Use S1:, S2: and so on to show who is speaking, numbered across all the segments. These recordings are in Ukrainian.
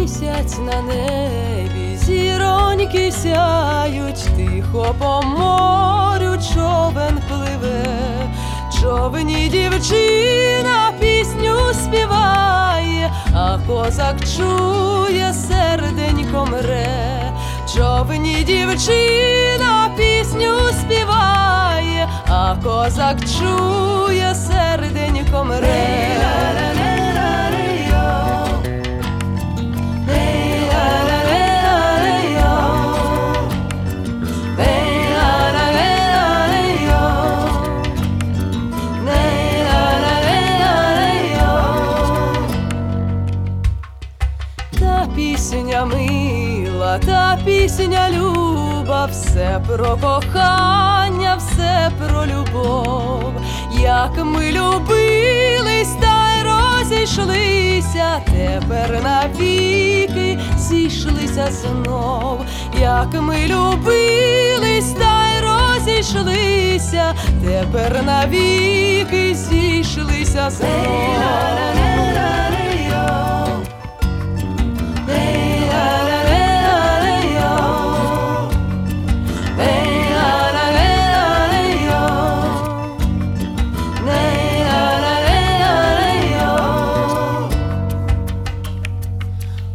S1: місяць на небі, зіроньки сяють, тихо по морю човен пливе, човені дівчина пісню співає, а козак чує, серденько мре, човені дівчина пісню співає, а козак чує, серденько мре. Пісня мила, та пісня люба, все про кохання, все про любов, як ми любились та й розійшлися, тепер навіки зійшлися знов, як ми любились та й розійшлися, тепер навіки зійшлися знов.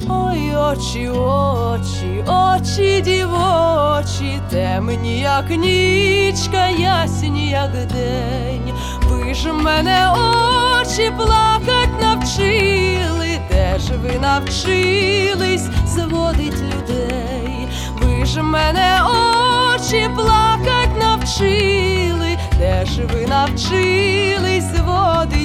S1: Ой, очі, очі, очі дівочі, темні, як нічка, ясні, як день. Ви ж мене очі плакать навчили, де ж ви навчились зводить людей? Ви ж мене очі плакать навчили, де ж ви навчились зводить?